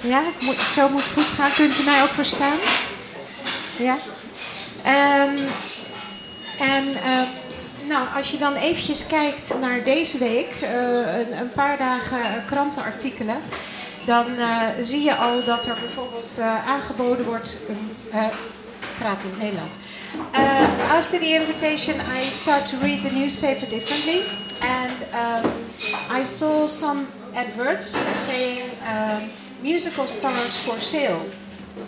Ja, zo moet het goed gaan. Kunt u mij ook verstaan? Ja. Ehm, en eh, nou, als je dan eventjes kijkt naar deze week, eh, een, een, paar dagen krantenartikelen, dan zie je al dat er bijvoorbeeld aangeboden wordt. ik praat in het Nederlands. after the invitation, I start to read the newspaper differently, and um, I saw some adverts saying. Um, musical stars for sale.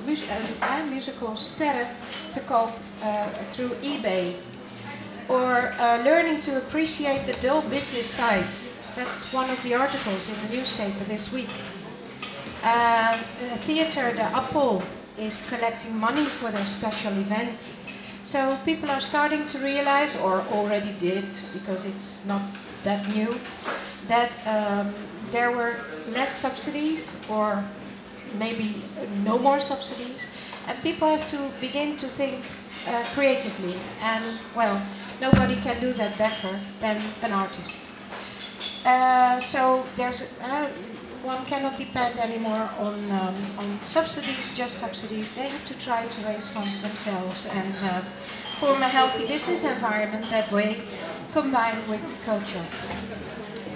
Mus uh, musical sterren te koop uh, through eBay. Or uh, learning to appreciate the dull business side. That's one of the articles in the newspaper this week. Uh, theater, the Apple, is collecting money for their special events. So people are starting to realize, or already did, because it's not that new, that um, there were less subsidies or maybe no more subsidies. And people have to begin to think uh, creatively. And well, nobody can do that better than an artist. Uh, so there's uh, one cannot depend anymore on um, on subsidies, just subsidies. They have to try to raise funds themselves and form a healthy business environment that way, combined with culture.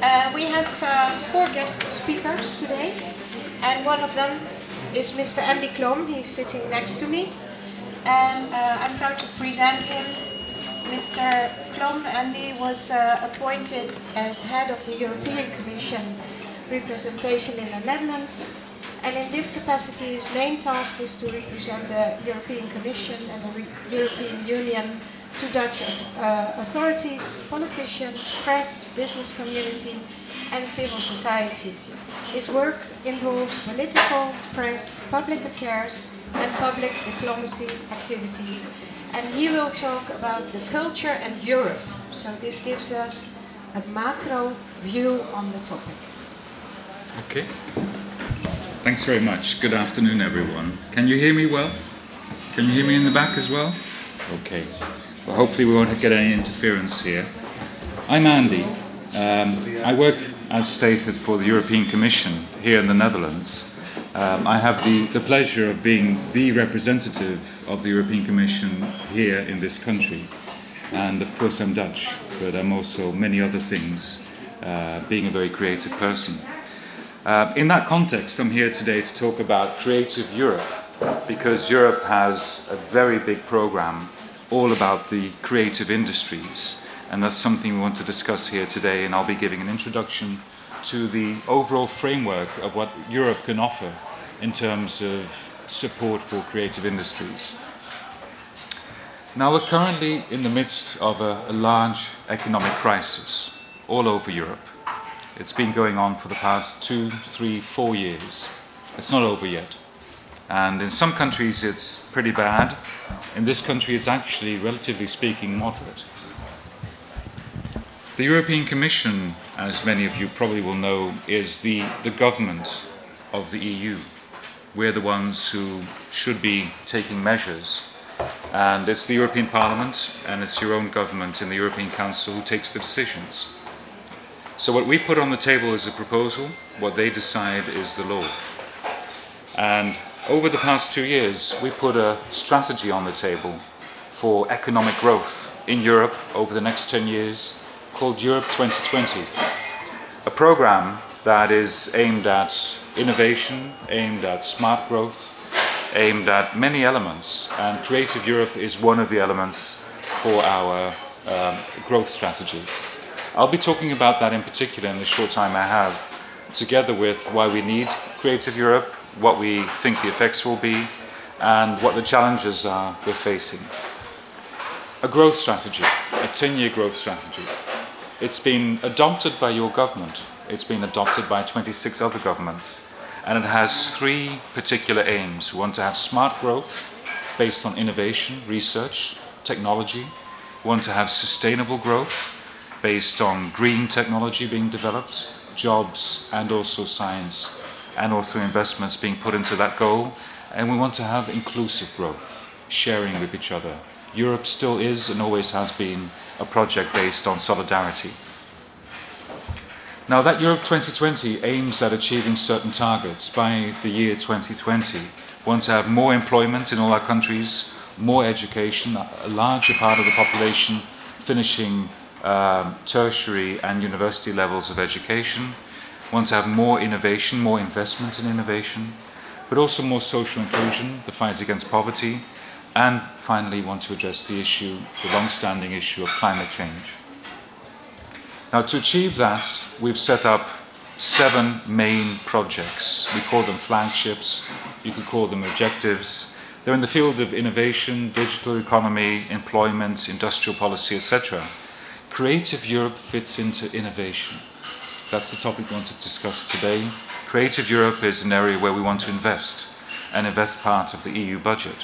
Uh, we have uh, four guest speakers today, and one of them is Mr. Andy Klom. He's sitting next to me, and uh, I'm proud to present him. Mr. Klom, Andy, was uh, appointed as head of the European Commission representation in the Netherlands, and in this capacity, his main task is to represent the European Commission and the Re European Union to Dutch uh, authorities, politicians, press, business community, and civil society. His work involves political, press, public affairs, and public diplomacy activities. And he will talk about the culture and Europe. So this gives us a macro view on the topic. Okay. Thanks very much. Good afternoon, everyone. Can you hear me well? Can you hear me in the back as well? Okay. Well, hopefully we won't get any interference here. I'm Andy. Um, I work, as stated, for the European Commission here in the Netherlands. Um, I have the, the pleasure of being the representative of the European Commission here in this country. And of course, I'm Dutch, but I'm also many other things, uh, being a very creative person. Uh, in that context, I'm here today to talk about Creative Europe, because Europe has a very big program all about the creative industries. And that's something we want to discuss here today. And I'll be giving an introduction to the overall framework of what Europe can offer in terms of support for creative industries. Now, we're currently in the midst of a, a large economic crisis all over Europe. It's been going on for the past two, three, four years. It's not over yet. And in some countries it's pretty bad. In this country it's actually, relatively speaking, moderate. The European Commission, as many of you probably will know, is the, the government of the EU. We're the ones who should be taking measures. And it's the European Parliament and it's your own government in the European Council who takes the decisions. So, what we put on the table is a proposal, what they decide is the law. And over the past two years, we put a strategy on the table for economic growth in Europe over the next 10 years called Europe 2020. A program that is aimed at innovation, aimed at smart growth, aimed at many elements, and Creative Europe is one of the elements for our um, growth strategy. I'll be talking about that in particular in the short time I have, together with why we need Creative Europe what we think the effects will be, and what the challenges are we're facing. A growth strategy, a 10 year growth strategy. It's been adopted by your government, it's been adopted by 26 other governments, and it has three particular aims. We want to have smart growth based on innovation, research, technology. We want to have sustainable growth based on green technology being developed, jobs, and also science and also investments being put into that goal. And we want to have inclusive growth, sharing with each other. Europe still is and always has been a project based on solidarity. Now, that Europe 2020 aims at achieving certain targets by the year 2020. We want to have more employment in all our countries, more education, a larger part of the population finishing um, tertiary and university levels of education. Want to have more innovation, more investment in innovation, but also more social inclusion, the fight against poverty, and finally want to address the issue, the long-standing issue of climate change. Now, to achieve that, we've set up seven main projects. We call them flagships, you could call them objectives. They're in the field of innovation, digital economy, employment, industrial policy, etc. Creative Europe fits into innovation. That's the topic we want to discuss today. Creative Europe is an area where we want to invest and invest part of the EU budget.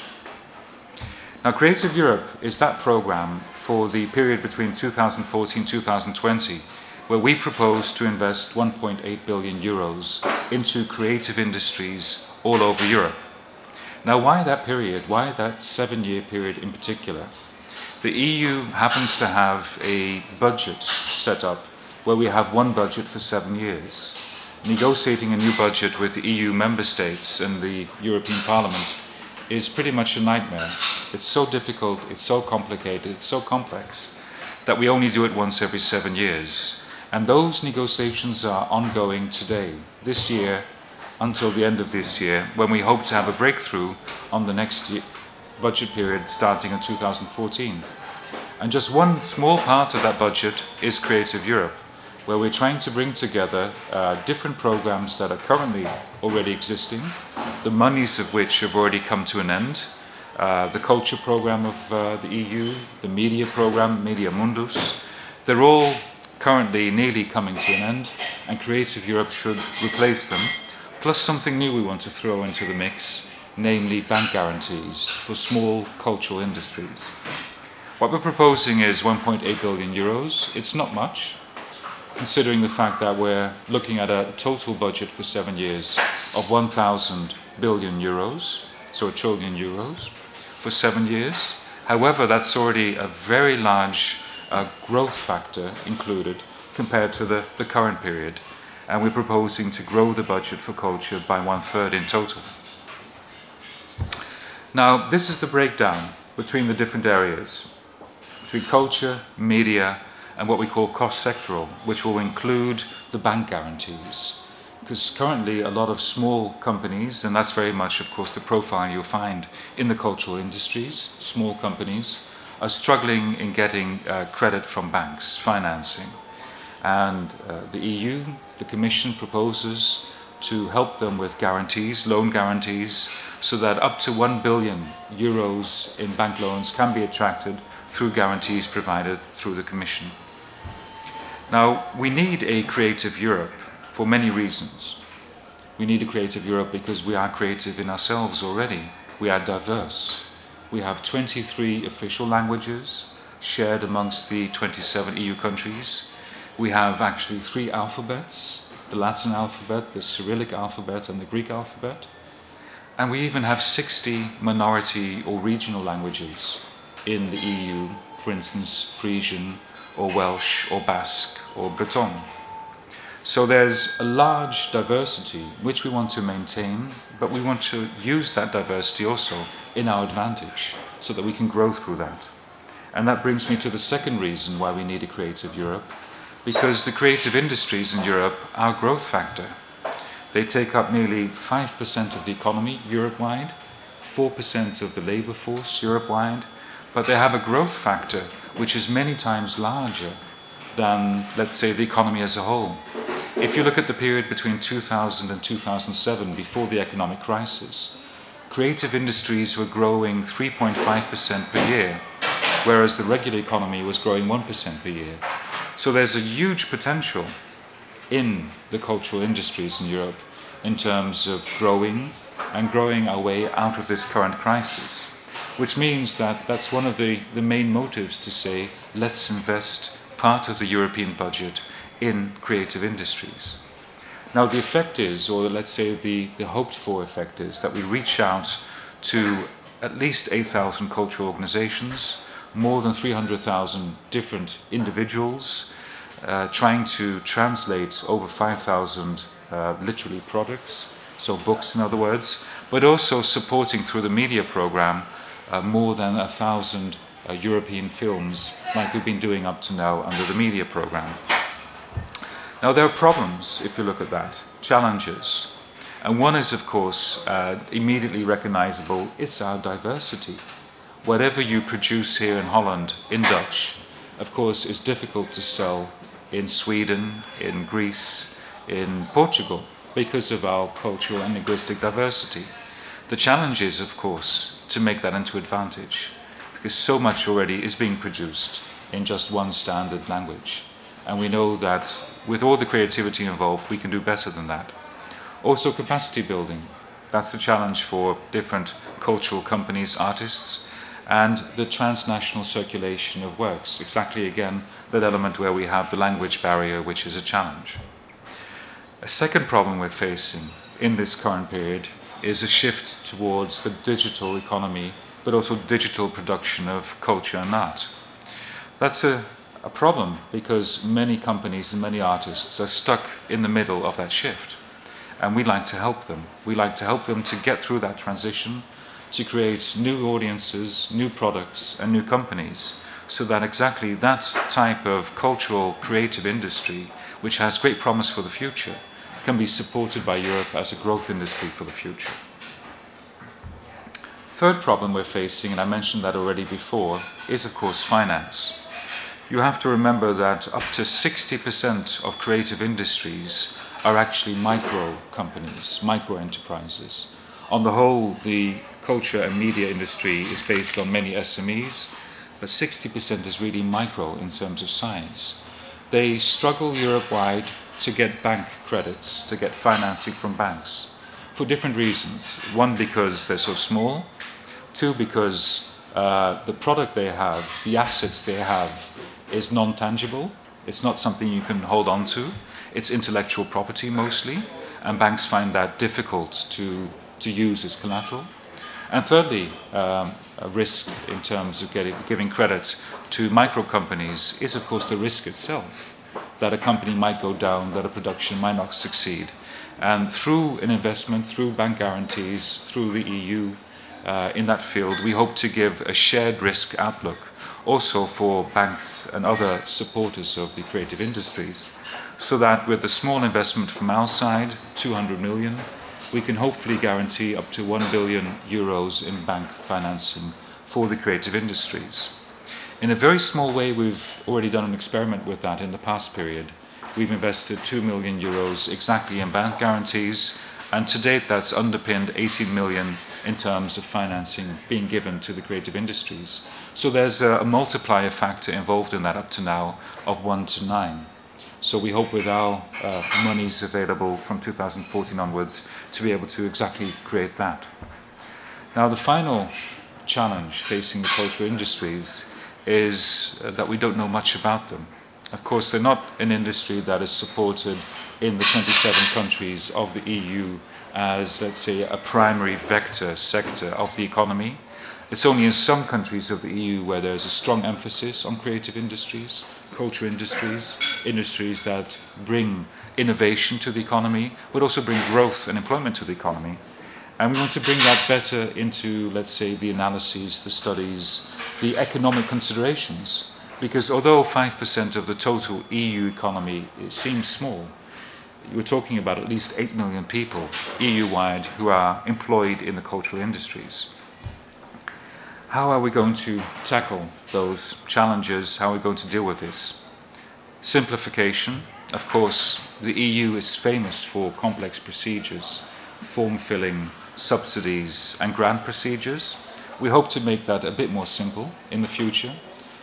Now, Creative Europe is that program for the period between 2014 2020 where we propose to invest 1.8 billion euros into creative industries all over Europe. Now, why that period? Why that seven year period in particular? The EU happens to have a budget set up where we have one budget for seven years. Negotiating a new budget with the EU member states and the European Parliament is pretty much a nightmare. It's so difficult, it's so complicated, it's so complex that we only do it once every seven years. And those negotiations are ongoing today, this year, until the end of this year, when we hope to have a breakthrough on the next year, budget period starting in 2014. And just one small part of that budget is Creative Europe, where we're trying to bring together uh, different programs that are currently already existing, the monies of which have already come to an end, uh, the culture program of uh, the EU, the media program, Media Mundus. They're all currently nearly coming to an end, and Creative Europe should replace them, plus something new we want to throw into the mix, namely bank guarantees for small cultural industries. What we're proposing is 1.8 billion euros. It's not much, considering the fact that we're looking at a total budget for seven years of 1,000 billion euros, so a trillion euros, for seven years. However, that's already a very large uh, growth factor included compared to the, the current period. And we're proposing to grow the budget for culture by one third in total. Now, this is the breakdown between the different areas between culture, media, and what we call cross sectoral, which will include the bank guarantees. Because currently, a lot of small companies, and that's very much, of course, the profile you'll find in the cultural industries, small companies, are struggling in getting uh, credit from banks, financing. And uh, the EU, the Commission proposes to help them with guarantees, loan guarantees, so that up to 1 billion euros in bank loans can be attracted through guarantees provided through the Commission. Now, we need a creative Europe for many reasons. We need a creative Europe because we are creative in ourselves already. We are diverse. We have 23 official languages shared amongst the 27 EU countries. We have actually three alphabets the Latin alphabet, the Cyrillic alphabet, and the Greek alphabet. And we even have 60 minority or regional languages in the EU, for instance, Frisian, or Welsh, or Basque, or Breton. So there's a large diversity which we want to maintain, but we want to use that diversity also in our advantage so that we can grow through that. And that brings me to the second reason why we need a creative Europe, because the creative industries in Europe are growth factor. They take up nearly 5% of the economy Europe wide, 4% of the labor force Europe wide, but they have a growth factor which is many times larger than, let's say, the economy as a whole. If you look at the period between 2000 and 2007, before the economic crisis, creative industries were growing 3.5% per year, whereas the regular economy was growing 1% per year. So there's a huge potential in the cultural industries in Europe in terms of growing and growing our way out of this current crisis which means that that's one of the, the main motives to say let's invest part of the European budget in creative industries. Now, the effect is, or let's say the, the hoped for effect is, that we reach out to at least 8,000 cultural organizations, more than 300,000 different individuals, uh, trying to translate over 5,000 uh, literary products, so books in other words, but also supporting through the media program uh, more than a thousand uh, European films, like we've been doing up to now under the media program. Now, there are problems if you look at that, challenges. And one is, of course, uh, immediately recognizable it's our diversity. Whatever you produce here in Holland in Dutch, of course, is difficult to sell in Sweden, in Greece, in Portugal, because of our cultural and linguistic diversity. The challenge is, of course, to make that into advantage, because so much already is being produced in just one standard language. And we know that with all the creativity involved, we can do better than that. Also, capacity building. That's the challenge for different cultural companies, artists, and the transnational circulation of works. Exactly again, that element where we have the language barrier, which is a challenge. A second problem we're facing in this current period is a shift towards the digital economy, but also digital production of culture and art. That's a, a problem because many companies and many artists are stuck in the middle of that shift. And we like to help them. We like to help them to get through that transition, to create new audiences, new products, and new companies, so that exactly that type of cultural creative industry, which has great promise for the future, can be supported by Europe as a growth industry for the future. Third problem we're facing, and I mentioned that already before, is of course finance. You have to remember that up to 60% of creative industries are actually micro companies, micro enterprises. On the whole, the culture and media industry is based on many SMEs, but 60% is really micro in terms of size. They struggle Europe wide to get bank credits, to get financing from banks for different reasons. One, because they're so small, two, because uh, the product they have, the assets they have, is non tangible. It's not something you can hold on to. It's intellectual property mostly, and banks find that difficult to, to use as collateral. And thirdly, um, a risk in terms of getting, giving credit to micro companies is, of course, the risk itself that a company might go down, that a production might not succeed. And through an investment, through bank guarantees, through the EU uh, in that field, we hope to give a shared risk outlook also for banks and other supporters of the creative industries, so that with a small investment from our side, 200 million, we can hopefully guarantee up to 1 billion euros in bank financing for the creative industries. In a very small way, we've already done an experiment with that in the past period. We've invested 2 million euros exactly in bank guarantees, and to date that's underpinned 18 million in terms of financing being given to the creative industries. So there's a, a multiplier factor involved in that up to now of 1 to 9. So we hope with our uh, monies available from 2014 onwards to be able to exactly create that. Now, the final challenge facing the cultural industries is uh, that we don't know much about them. Of course, they're not an industry that is supported in the 27 countries of the EU as, let's say, a primary vector sector of the economy. It's only in some countries of the EU where there's a strong emphasis on creative industries, culture industries, industries that bring innovation to the economy, but also bring growth and employment to the economy. And we want to bring that better into, let's say, the analyses, the studies, the economic considerations. Because although 5% of the total EU economy it seems small, we're talking about at least 8 million people EU wide who are employed in the cultural industries. How are we going to tackle those challenges? How are we going to deal with this? Simplification. Of course, the EU is famous for complex procedures, form filling, subsidies and grant procedures. We hope to make that a bit more simple in the future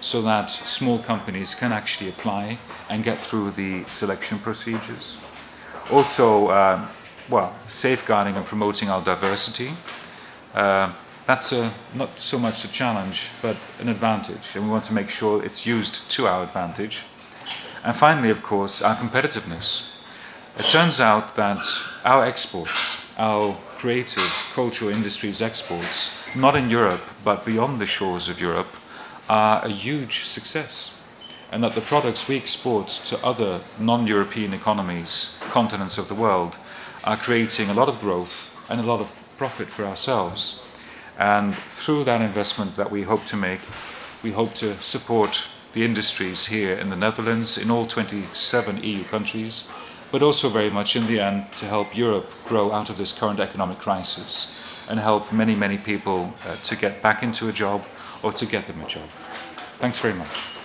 so that small companies can actually apply and get through the selection procedures. Also, uh, well, safeguarding and promoting our diversity. Uh, that's a, not so much a challenge, but an advantage, and we want to make sure it's used to our advantage. And finally, of course, our competitiveness. It turns out that our exports, our creative cultural industries exports, not in Europe but beyond the shores of Europe, are a huge success. And that the products we export to other non European economies, continents of the world, are creating a lot of growth and a lot of profit for ourselves. And through that investment that we hope to make, we hope to support the industries here in the Netherlands, in all 27 EU countries, but also very much in the end to help Europe grow out of this current economic crisis and help many, many people uh, to get back into a job or to get them a job. Thanks very much.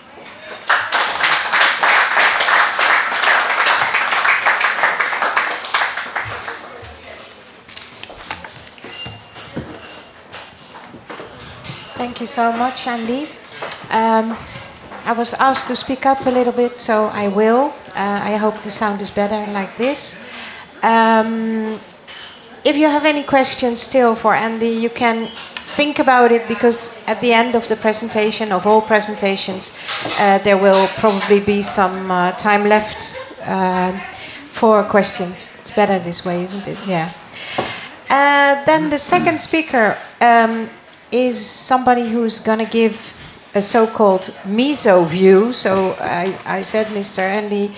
Thank you so much, Andy. Um, I was asked to speak up a little bit, so I will. Uh, I hope the sound is better like this. Um, if you have any questions still for Andy, you can think about it because at the end of the presentation, of all presentations, uh, there will probably be some uh, time left uh, for questions. It's better this way, isn't it? Yeah. Uh, then the second speaker um, is somebody who's going to give a so-called meso view. So I, I said, Mr. Andy,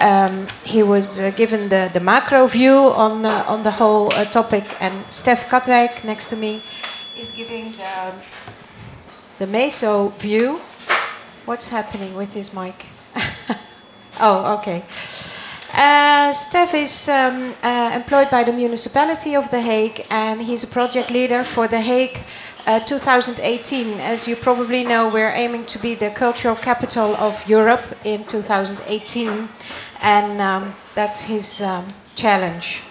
um, he was uh, given the, the macro view on uh, on the whole uh, topic, and Stef Katwijk next to me is giving the the meso view. What's happening with his mic? oh, okay. Uh, is um, uh, employed by the municipality of The Hague, and he's a project leader for The Hague uh, 2018. As you probably know, we're aiming to be the cultural capital of Europe in 2018, and um, that's his um, challenge.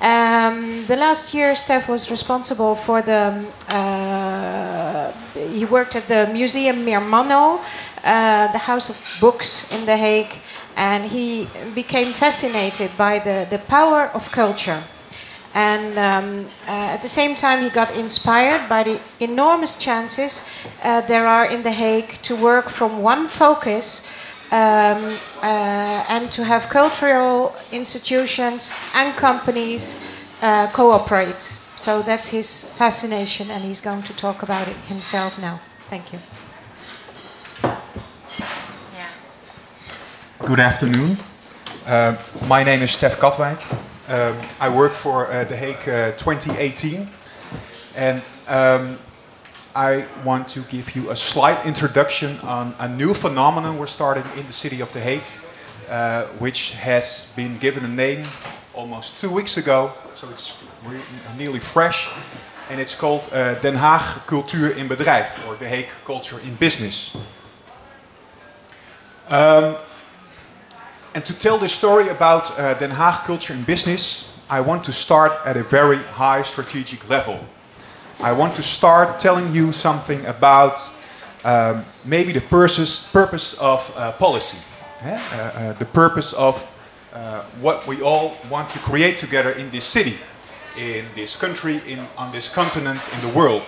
Um, the last year, Stef was responsible for the. Uh, he worked at the Museum Meermanno, uh, the House of Books in The Hague, and he became fascinated by the, the power of culture. And um, uh, at the same time, he got inspired by the enormous chances uh, there are in The Hague to work from one focus um, uh, and to have cultural institutions and companies uh, cooperate. So that's his fascination, and he's going to talk about it himself now. Thank you. Good afternoon. Uh, my name is Stef Katwijk. Um, I work for uh, The Hague uh, 2018. And um, I want to give you a slight introduction on a new phenomenon we're starting in the city of The Hague, uh, which has been given a name almost two weeks ago, so it's nearly fresh. And it's called uh, Den Haag Cultuur in Bedrijf, or The Hague Culture in Business. Um, and to tell this story about uh, Den Haag culture and business, I want to start at a very high strategic level. I want to start telling you something about um, maybe the purpose, purpose of uh, policy, eh? uh, uh the purpose of uh, what we all want to create together in this city, in this country, in, on this continent, in the world.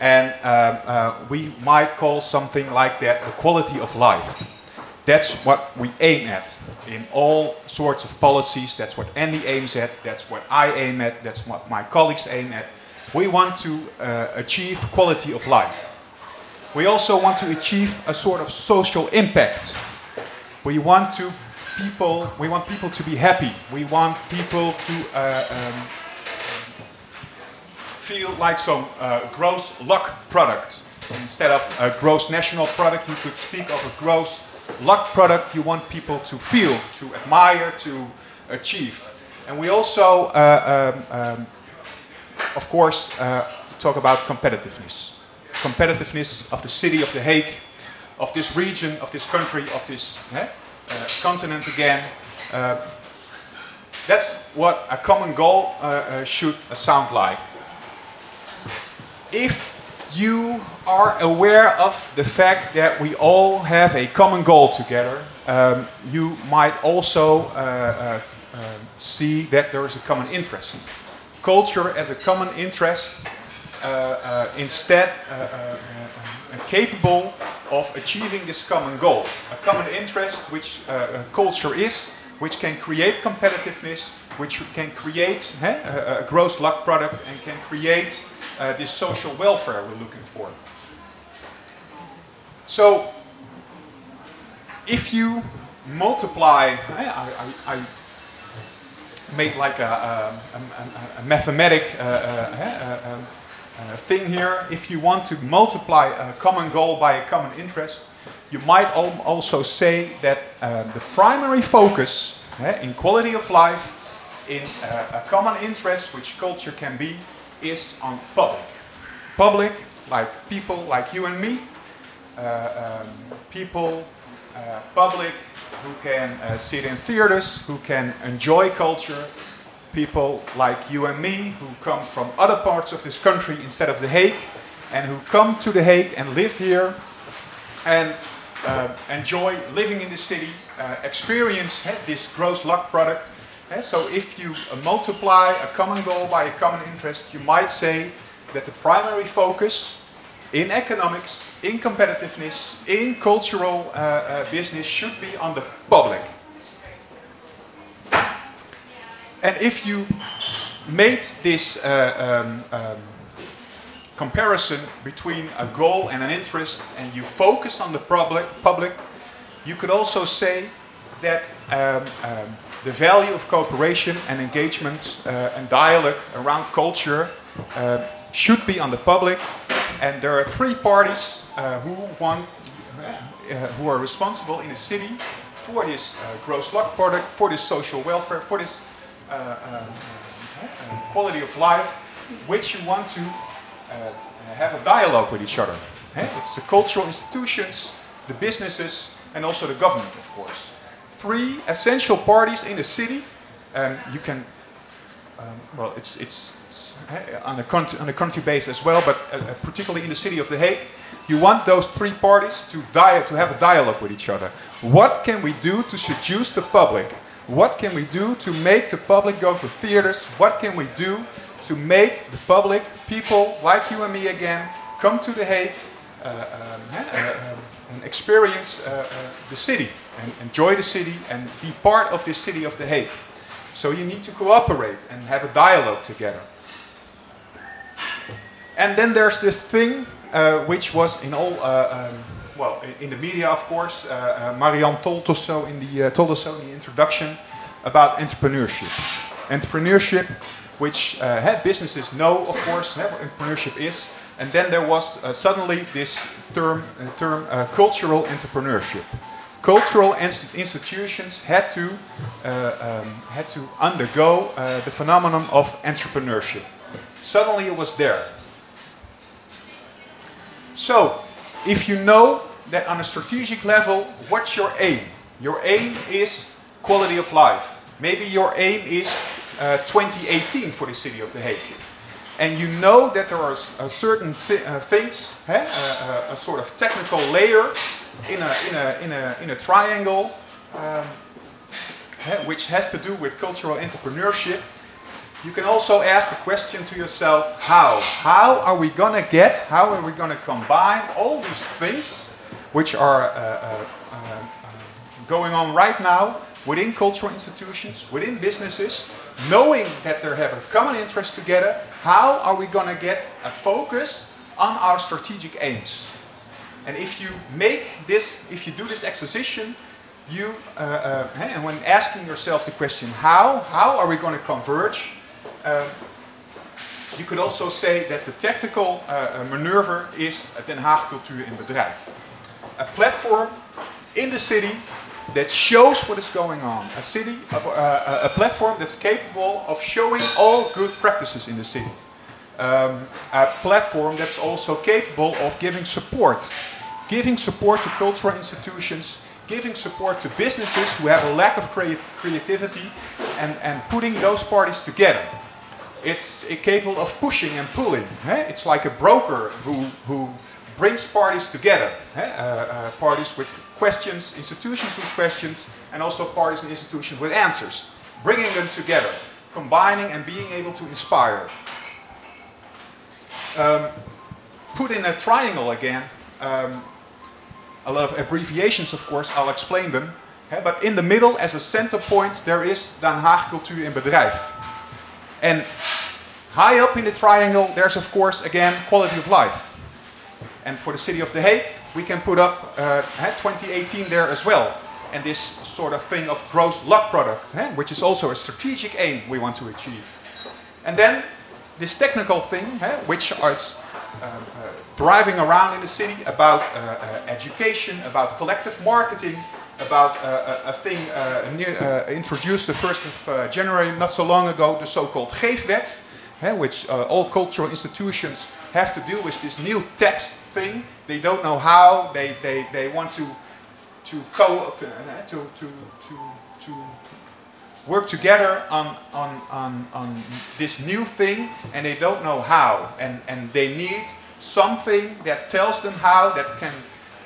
And um, uh, we might call something like that the quality of life. That's what we aim at in all sorts of policies. That's what Andy aims at. That's what I aim at. That's what my colleagues aim at. We want to uh, achieve quality of life. We also want to achieve a sort of social impact. We want to people. We want people to be happy. We want people to uh, um, feel like some uh, gross luck product instead of a gross national product. We could speak of a gross luck product you want people to feel, to admire, to achieve. And we also, uh, um, um, of course, uh, talk about competitiveness. Competitiveness of the city of The Hague, of this region, of this country, of this eh, uh, continent again. Uh, that's what a common goal uh, uh, should sound like. If you are aware of the fact that we all have a common goal together, um, you might also uh, uh, uh, see that there is a common interest. Culture as a common interest, uh, uh, instead capable of achieving this common goal. A common interest, which culture is, which can create competitiveness, which can create a, a gross luck product, and can create uh, this social welfare we're looking for. So, if you multiply, I, I, I made like a, a, a, a mathematic uh, uh, uh, thing here. If you want to multiply a common goal by a common interest, you might al also say that the primary focus in quality of life, in a common interest, which culture can be, is on public. Public, like people like you and me, uh, um, people, uh, public who can uh, sit in theaters, who can enjoy culture, people like you and me who come from other parts of this country instead of The Hague, and who come to The Hague and live here and uh, enjoy living in the city, uh, experience uh, this gross luck product. So if you uh, multiply a common goal by a common interest, you might say that the primary focus in economics, in competitiveness, in cultural uh, uh, business should be on the public. And if you made this uh, um, um, comparison between a goal and an interest and you focus on the public, public you could also say that um, um the value of cooperation and engagement uh, and dialogue around culture uh, should be on the public and there are three parties uh, who want, uh, who are responsible in a city for this uh, gross luck product, for this social welfare, for this uh, um, quality of life, which you want to have a dialogue with each other. It's the cultural institutions, the businesses, and also the government, of course. Three essential parties in the city. Um, you can, um, well, it's, it's on a, country, on a country base as well, but uh, uh, particularly in the city of The Hague, you want those three parties to, dia- to have a dialogue with each other. What can we do to seduce the public? What can we do to make the public go to theaters? What can we do to make the public, people like you and me again, come to The Hague uh, um, uh, um and experience uh, uh, the city and enjoy the city and be part of this city of The Hague? So you need to cooperate and have a dialogue together. And then there's this thing uh, which was in all, uh, um, well, in the media, of course. Uh, uh Marianne told us so in the told us so in the introduction about entrepreneurship. Entrepreneurship, which businesses know, of course, what entrepreneurship is. And then there was uh, suddenly this term, uh, term uh, cultural entrepreneurship. Cultural institutions had to um, had to undergo the phenomenon of entrepreneurship. Suddenly, it was there. So, if you know that on a strategic level, what's your aim? Your aim is quality of life. Maybe your aim is uh, 2018 for the city of The Hague. And you know that there are certain uh, things, eh, a sort of technical layer in a, in a, in a, in a triangle, um, which has to do with cultural entrepreneurship you can also ask the question to yourself, how? How are we going to get, how are we going to combine all these things which are uh, uh, uh, going on right now within cultural institutions, within businesses, knowing that they have a common interest together, how are we going to get a focus on our strategic aims? And if you make this, if you do this exercise, you, uh, uh, and when asking yourself the question, how, how are we going to converge? Um, you could also say that the tactical uh, maneuver is a Den Haag cultuur in bedrijf. A platform in the city that shows what is going on. A city, of, uh, a platform that's capable of showing all good practices in the city. Um, a platform that's also capable of giving support. Giving support to cultural institutions, giving support to businesses who have a lack of creativity, and, and putting those parties together it's capable of pushing and pulling. Eh? It's like a broker who, who brings parties together. Eh? Uh, uh, parties with questions, institutions with questions, and also parties and institutions with answers. Bringing them together, combining and being able to inspire. Um, put in a triangle again. Um, a lot of abbreviations, of course, I'll explain them. Eh? But in the middle, as a center point, there is Den Haag Cultuur in Bedrijf. And high up in the triangle, there's of course again quality of life. And for the city of The Hague, we can put up uh, 2018 there as well. And this sort of thing of gross luck product, eh, which is also a strategic aim we want to achieve. And then this technical thing, eh, which is uh, uh, driving around in the city about uh, uh, education, about collective marketing, about uh, a, a thing near, introduced the 1st of January, not so long ago, the so-called Geefwet, eh, which all cultural institutions have to deal with this new text thing. They don't know how. They, they, they want to to co to, to, to, to work together on, on, on, on this new thing and they don't know how. And, and they need something that tells them how, that can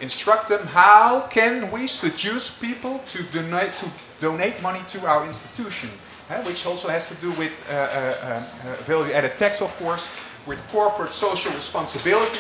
instruct them how can we seduce people to donate, to donate money to our institution. Uh, which also has to do with uh, uh, value added tax, of course, with corporate social responsibility.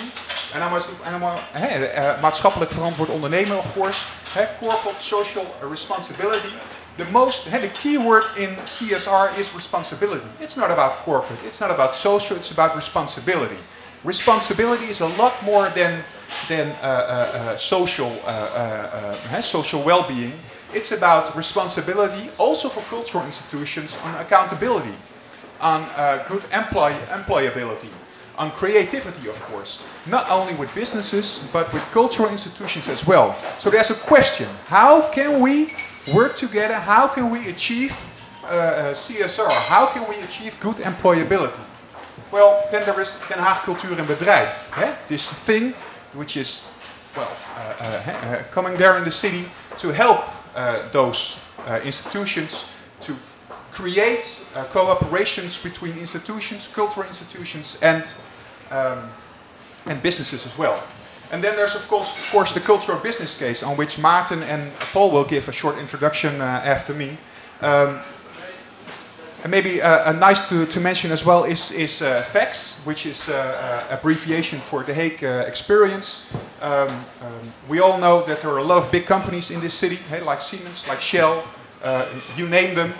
En dan was dan, uh, maatschappelijk verantwoord ondernemen, of course. Hey, corporate social responsibility. The most, hey, the key word in CSR is responsibility. It's not about corporate, it's not about social, it's about responsibility. Responsibility is a lot more than, than uh, uh, uh social, uh, uh, social well-being. It's about responsibility also for cultural institutions on accountability on uh, good employ employability, on creativity, of course, not only with businesses, but with cultural institutions as well. So there's a question, how can we work together? How can we achieve uh, uh CSR? How can we achieve good employability? Well, then there is Den Haag Cultuur en Bedrijf. Eh? This thing which is, well, uh, uh, coming there in the city to help those institutions to create uh, cooperations between institutions, cultural institutions, and um, and businesses as well. And then there's of course, of course, the cultural business case on which Martin and Paul will give a short introduction uh, after me. Um, and maybe uh, nice to, to mention as well is, is uh, FACS, which is uh, uh abbreviation for the Hague uh, Experience. Um, um, we all know that there are a lot of big companies in this city, hey, like Siemens, like Shell, uh, you name them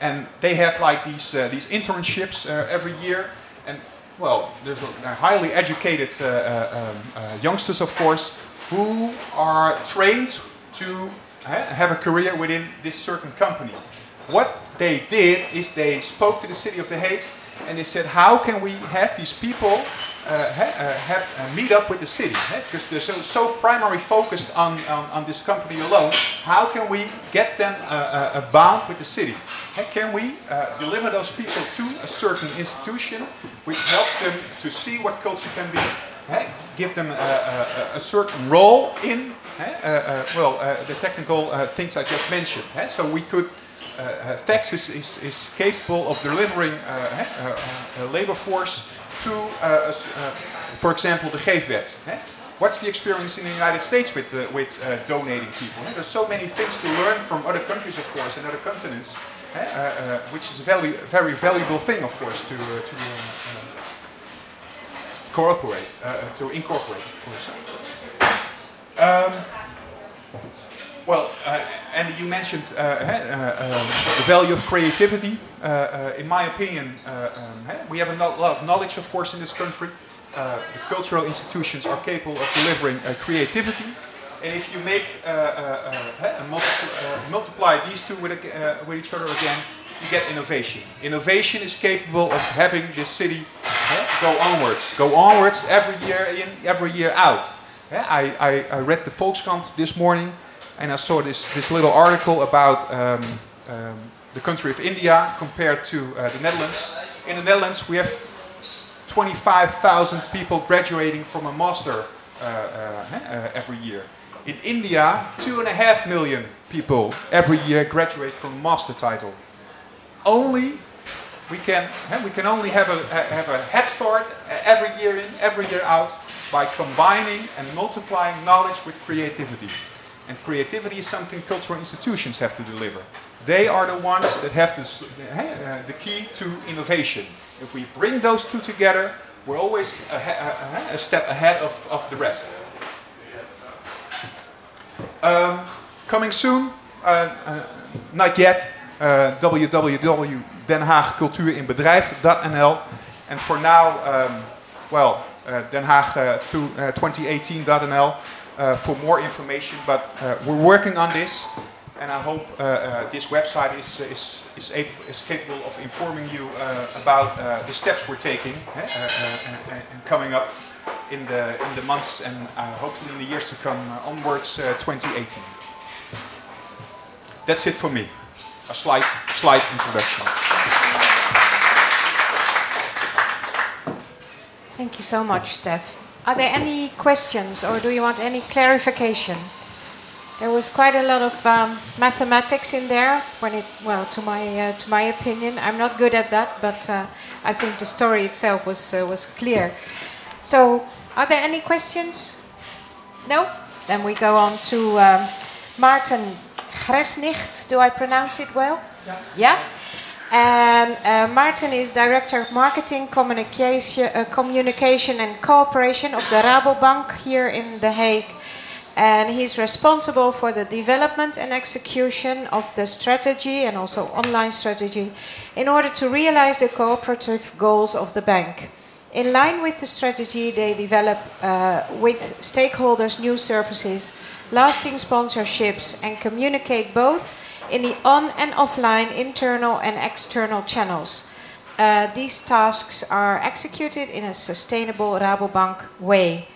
and they have like these uh, these internships uh, every year, and well, there's highly educated uh, uh, um, uh, youngsters, of course, who are trained to have a career within this certain company. What they did is they spoke to the city of The Hague, and they said, how can we have these people have a meet up with the city because they're so, so primary focused on, on, on, this company alone. How can we get them uh, uh, bound with the city? can we uh, deliver those people to a certain institution which helps them to see what culture can be? give them a, a, a, certain role in well the technical things I just mentioned. So we could uh, FACS is, is, is, capable of delivering uh, a labor force to, uh, eh, uh, eh, eh, for example, the Geefwet. What's the experience in the United States with, with donating people? There's so many things to learn from other countries, of course, and other continents, which is a very, very valuable thing, of course, to, to cooperate, to incorporate, of course. Um, well, uh, and you mentioned uh, uh, um, the value of creativity. Uh, uh, in my opinion, uh, um, we have a lot of knowledge, of course, in this country. the cultural institutions are capable of delivering creativity. And if you make multi multiply these two with, with each other again, you get innovation. Innovation is capable of having this city go onwards, go onwards every year in, every year out. I, I, I read the Volkskrant this morning and I saw this, this little article about um, um, the country of India compared to uh, the Netherlands. In the Netherlands, we have 25,000 people graduating from a master uh, uh, uh, every year. In India, two and a half million people every year graduate from a master title. Only we can we can only have a have a head start every year in, every year out by combining and multiplying knowledge with creativity. And creativity is something cultural institutions have to deliver. They are the ones that have this, uh, the key to innovation. If we bring those two together, we're always a, a, a step ahead of, of the rest. Um, coming soon, uh, uh, not yet, uh, www.denhaagcultuurinbedrijf.nl and for now, um, well, uh, Den Haag uh, 2018.nl uh, for more information, but uh, we're working on this, and I hope uh, uh, this website is is is, able, is capable of informing you uh, about uh, the steps we're taking eh, uh, uh, and, and coming up in the in the months and uh, hopefully in the years to come uh, onwards, uh, 2018. That's it for me. A slight slight introduction. Thank you so much, Stef. Are there any questions or do you want any clarification? There was quite a lot of um, mathematics in there. When it, well, to my uh, to my opinion, I'm not good at that, but uh, I think the story itself was uh, was clear. So, are there any questions? No. Then we go on to um, Maarten Gresnicht. Do I pronounce it well? Yeah. Yeah. And uh, Martin is Director of Marketing, Communication, uh, Communication and Cooperation of the Rabobank here in The Hague. And he's responsible for the development and execution of the strategy and also online strategy in order to realize the cooperative goals of the bank. In line with the strategy, they develop uh, with stakeholders new services, lasting sponsorships, and communicate both in the on and offline internal and external channels. Uh, these tasks are executed in a sustainable Rabobank way.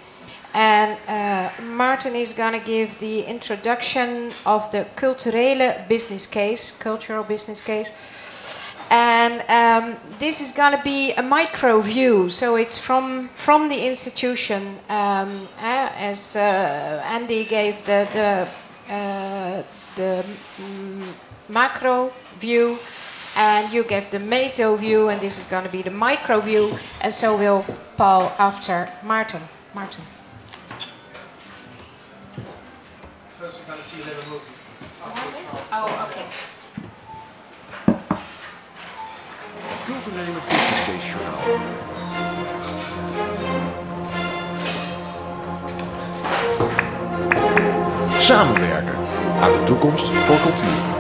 And uh, Martin is going to give the introduction of the culturele business case, cultural business case. And um, this is going to be a micro view, so it's from from the institution, um, uh, as uh, Andy gave the the uh, the mm, macro view and you gave the meso view and this is going to be the micro view and so will Paul after Martin. Martin. First we're going to see a little movie. Oh, okay. Culturele Business Case Journaal. Samenwerken aan de toekomst voor cultuur.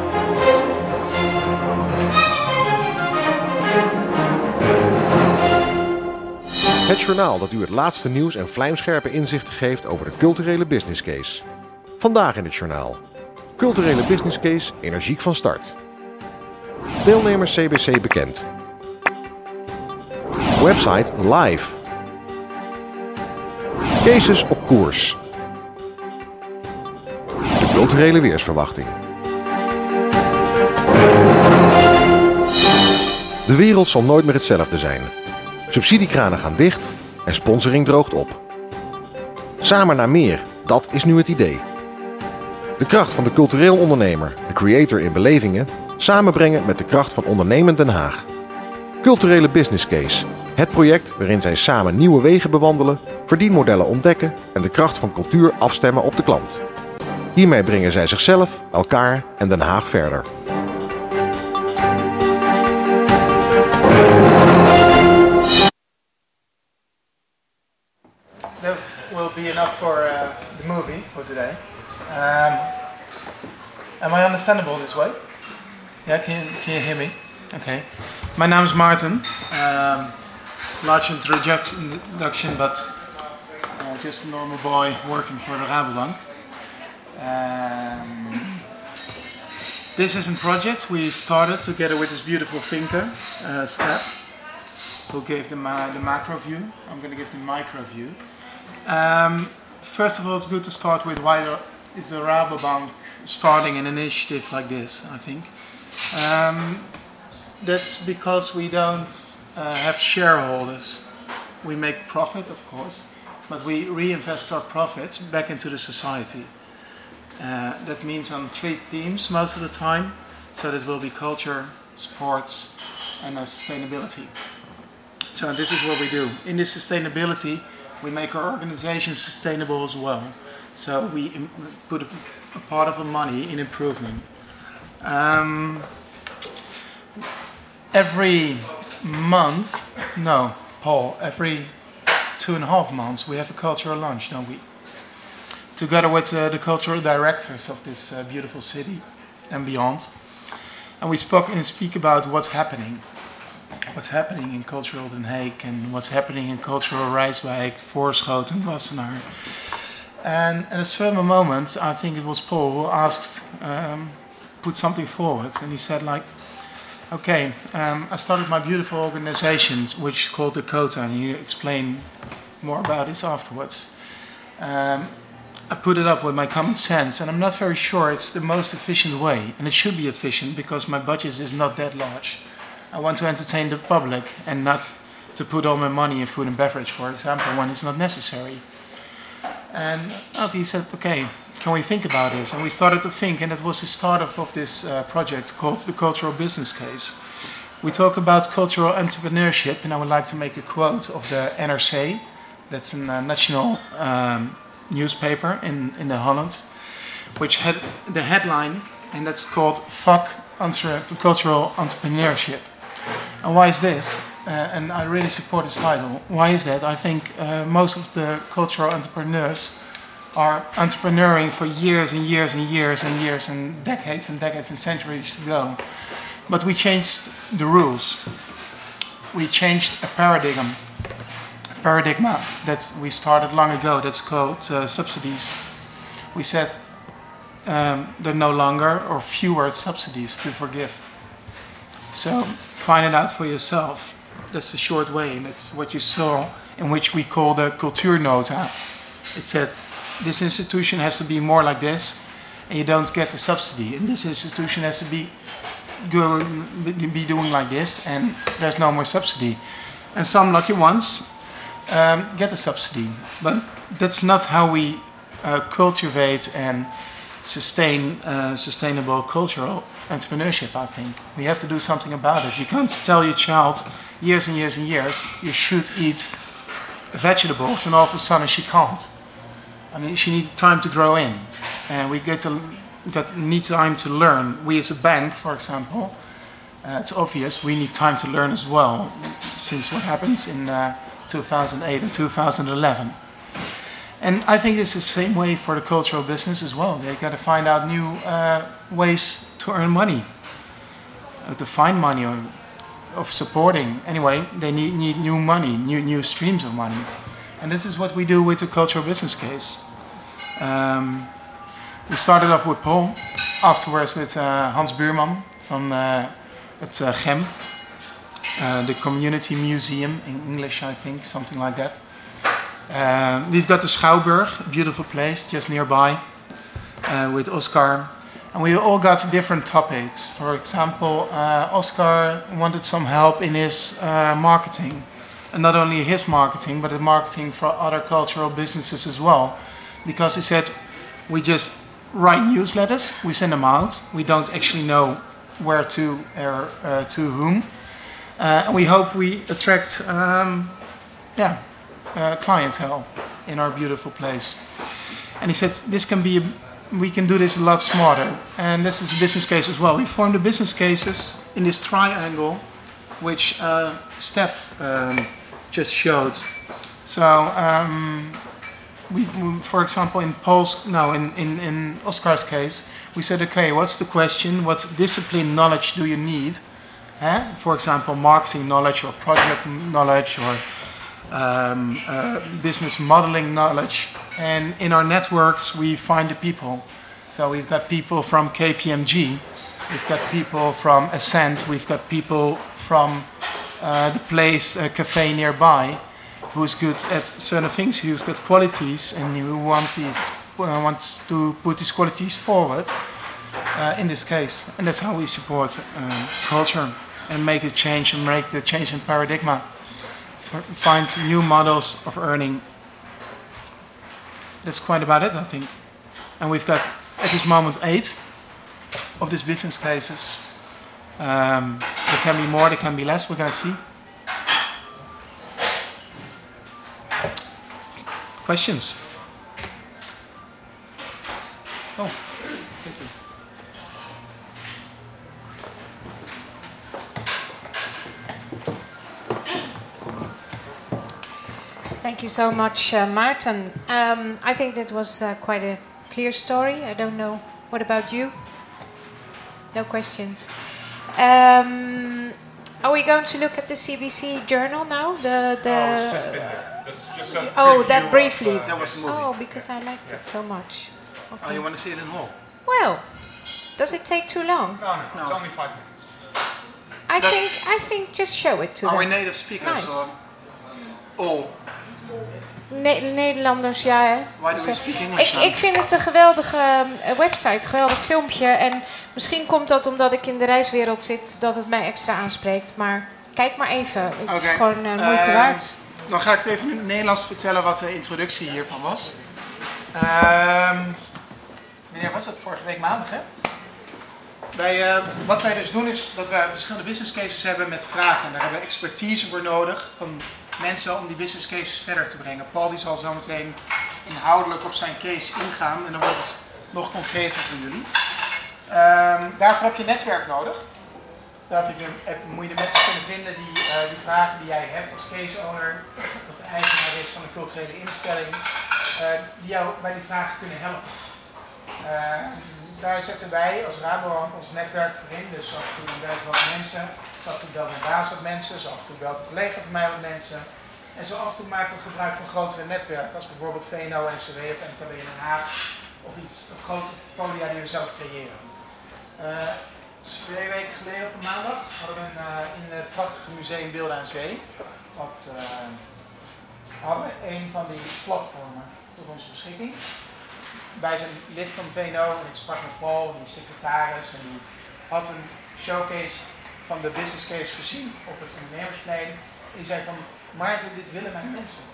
Het journaal dat u het laatste nieuws en vlijmscherpe inzichten geeft over de culturele business case. Vandaag in het journaal. Culturele business case energiek van start. Deelnemers CBC bekend. Website live. Cases op koers. Culturele weersverwachting. De wereld zal nooit meer hetzelfde zijn. Subsidiekranen gaan dicht en sponsoring droogt op. Samen naar meer, dat is nu het idee. De kracht van de cultureel ondernemer, de creator in belevingen, samenbrengen met de kracht van ondernemend Den Haag. Culturele Business Case. Het project waarin zij samen nieuwe wegen bewandelen, verdienmodellen ontdekken en de kracht van cultuur afstemmen op de klant. Hiermee brengen zij zichzelf, elkaar en Den Haag verder. That will be enough for uh, the movie for today. Um, am I understandable this way? Yeah, can, can you hear me? Okay. My name is Martin. Um, large introduction but uh, just a normal boy working for the Rabobank. Um, this is a project we started together with this beautiful thinker, uh, Stef, who gave the, ma- the macro view. I'm going to give the micro view. Um, first of all, it's good to start with why the, is the Rabobank starting an initiative like this, I think. Um, that's because we don't uh, have shareholders. We make profit, of course, but we reinvest our profits back into the society. Uh, that means on three themes most of the time. So that will be culture, sports, and uh, sustainability. So this is what we do. In this sustainability, we make our organization sustainable as well. So we im- put a, a part of our money in improvement. Um, every month, no, Paul, every two and a half months, we have a cultural lunch, don't we? Together with uh, the cultural directors of this uh, beautiful city and beyond. And we spoke and speak about what's happening. What's happening in cultural Den Haag and what's happening in cultural Rijswijk, Voorschoten, Wassenaar. And at a certain moment, I think it was Paul who asked, um, put something forward, and he said like, okay, um, I started my beautiful organizations, which called Dakota, and he explained more about this afterwards. Um, I put it up with my common sense, and I'm not very sure it's the most efficient way, and it should be efficient because my budget is not that large. I want to entertain the public and not to put all my money in food and beverage, for example, when it's not necessary. And he said, okay, can we think about this? And we started to think, and it was the start of, of this uh, project called the Cultural Business Case. We talk about cultural entrepreneurship, and I would like to make a quote of the NRC, that's a national um, newspaper in, in the Holland, which had the headline, and that's called Fuck Cultural Entrepreneurship. And why is this? Uh, and I really support this title. Why is that? I think uh, most of the cultural entrepreneurs are entrepreneuring for years and years and years and years and decades and decades and centuries ago. But we changed the rules. We changed a paradigm, a paradigma that we started long ago that's called uh, subsidies. We said um, there are no longer or fewer subsidies to forgive. So find it out for yourself that's the short way, and that's what you saw in which we call the culture Cultuurnota. It said this institution has to be more like this, and you don't get the subsidy. And this institution has to be going, be doing like this, and there's no more subsidy. And some lucky ones um, get a subsidy, but that's not how we uh, cultivate and sustain uh, sustainable cultural entrepreneurship. I think we have to do something about it. You can't tell your child years and years and years, you should eat vegetables, and all of a sudden she can't. I mean, she needs time to grow in, and we get to got need time to learn. We as a bank, for example, uh, it's obvious we need time to learn as well, since what happens in uh, 2008 and 2011. And I think it's the same way for the cultural business as well. They got to find out new uh, ways to earn money, uh, to find money, or of supporting. Anyway, they need, need new money, new, new streams of money. And this is what we do with the cultural business case. Um, we started off with Paul, afterwards with uh, Hans Buurman from uh, at uh, GEM, the Community Museum in English, I think, something like that. Um, we've got the Schouwburg, beautiful place just nearby, uh, with Oscar. And we all got different topics. For example, uh, Oscar wanted some help in his uh, marketing, and not only his marketing, but the marketing for other cultural businesses as well, because he said we just write newsletters, we send them out, we don't actually know where to or uh, to whom, uh, and we hope we attract, um, yeah, uh, clientele in our beautiful place. And he said this can be a we can do this a lot smarter. And this is a business case as well. We form the business cases in this triangle, which uh, Stef um, just showed. So, um, we, for example, in Paul's, no, in, in, in Oscar's case, we said, okay, what's the question? What discipline knowledge do you need? Eh? For example, marketing knowledge or project knowledge or um, uh, business modeling knowledge. And in our networks, we find the people. So we've got people from KPMG, we've got people from Ascent, we've got people from uh, the place, a cafe nearby, who's good at certain things, who's got qualities, and who want these, uh, wants to put these qualities forward. Uh, in this case, and that's how we support uh, culture and make it change and make the change in paradigm find new models of earning. That's quite about it, I think. And we've got at this moment eight of these business cases. Um, there can be more, there can be less, we're going to see. Questions? Oh, Thank you so much, uh, Martin. Um, I think that was uh, quite a clear story. I don't know. What about you? No questions. Um, are we going to look at the CBC journal now? The the. Oh, That's just Oh, preview that of, briefly. uh, That was the movie. Oh, because I liked it so much. Oh, you want to see it in whole? Well, does it take too long? No, no, it's only five minutes. I Does- think I think just show it to Our them. native It's speakers nice. are all. Ne- Nederlanders, ja. Hè? Why do we Ze- speak English ik, ik vind het een geweldige eh, website, een geweldig filmpje. En misschien komt dat omdat ik in de reiswereld zit, dat het mij extra aanspreekt. Maar kijk maar even. Het is gewoon eh, moeite Ehm, waard. Dan ga ik het even in het Nederlands vertellen wat de introductie hiervan was. Ehm wanneer was dat? Vorige week maandag, hè? Wij, eh, wat wij dus doen is dat wij verschillende business cases hebben met vragen. En daar hebben we expertise voor nodig van mensen om die business cases verder te brengen. Paul die zal zo meteen inhoudelijk op zijn case ingaan en dan wordt het nog concreter voor jullie. Ehm, daarvoor heb je netwerk nodig. Daar heb je, heb, moet je de mensen kunnen vinden die eh, die vragen die jij hebt als case owner, wat de eigenaar is van een culturele instelling, eh, die jou bij die vragen kunnen helpen. Eh, daar zetten wij als Rabobank ons netwerk voor in. Dus af en toe belt wat mensen, zo af en toe belt mijn baas wat mensen, zo af en toe belt een van mij wat mensen. En zo af en toe maken we gebruik van grotere netwerken, als bijvoorbeeld VNO, NCW of in Den Haag. Of iets, of grote podia die we zelf creëren. Eh, twee weken geleden op een maandag hadden we een, eh, in het prachtige museum Beelden aan Zee. Wat, eh, hadden we een van die platformen tot onze beschikking. Wij zijn lid van VNO en ik sprak met Paul, die secretaris, en die had een showcase van de business case gezien op het ondernemersplein. Die zei van, Maarten, dit willen mijn mensen.